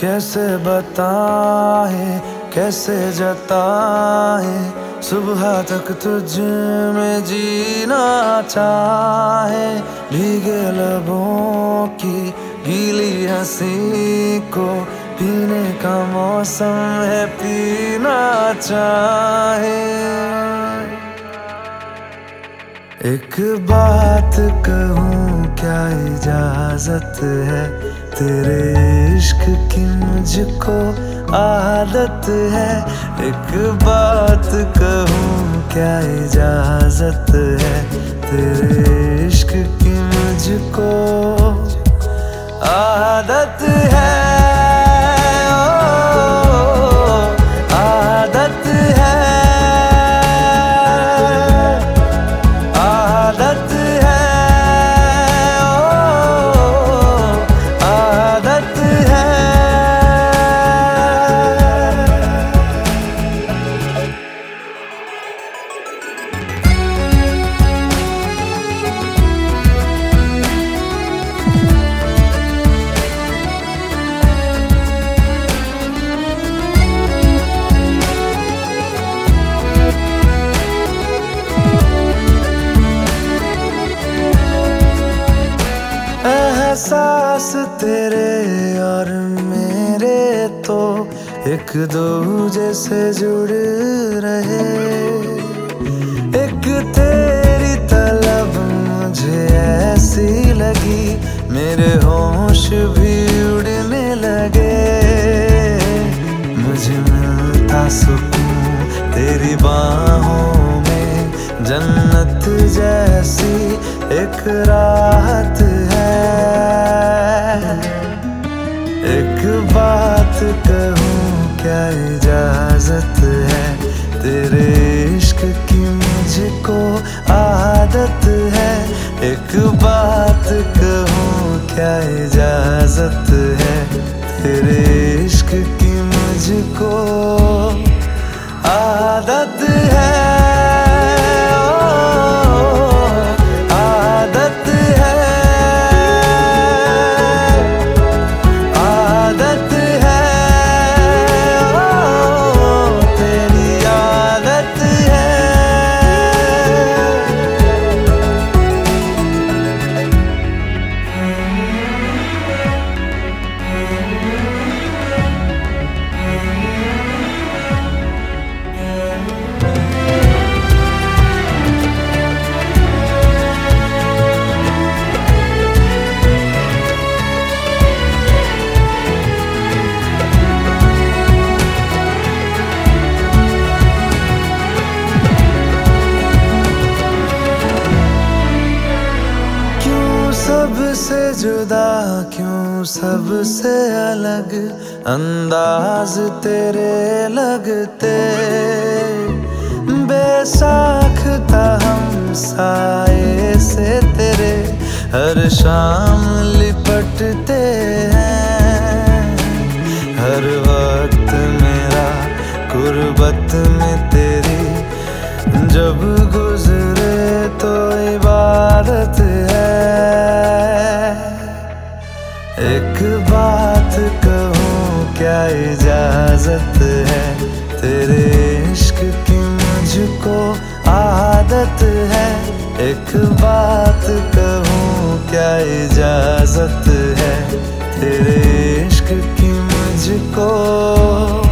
कैसे बताए, कैसे जताए, सुबह तक तुझ में जीना चाहे, भीगे लबों की गीली हँसी को पीने का मौसम है, पीना चाहे। एक बात कहूँ, क्या इजाज़त है? तेरे इश्क की मुझको आदत है। एक बात कहूँ, क्या इजाज़त है? तेरे इश्क की मुझको आदत है। एहसास तेरे और मेरे तो एक दूजे से जुड़ रहे। एक तेरी तलब मुझे ऐसी लगी, मेरे होश भी उड़ने लगे। मुझे मिलता सुकून तेरी बाहों में, जन्नत जैसी एक राहत एक इजाज़त सबसे जुदा क्यों? सबसे अलग अंदाज तेरे लगते। बेसाखता हम साए से तेरे। हर शाम लिपटते हैं। हर वक्त मेरा गुर्बत में तेरी। जब गुजरे क्या इजाज़त है? तेरे इश्क की मुझको आदत है। एक बात कहूँ, क्या इजाज़त है? तेरे इश्क की मुझको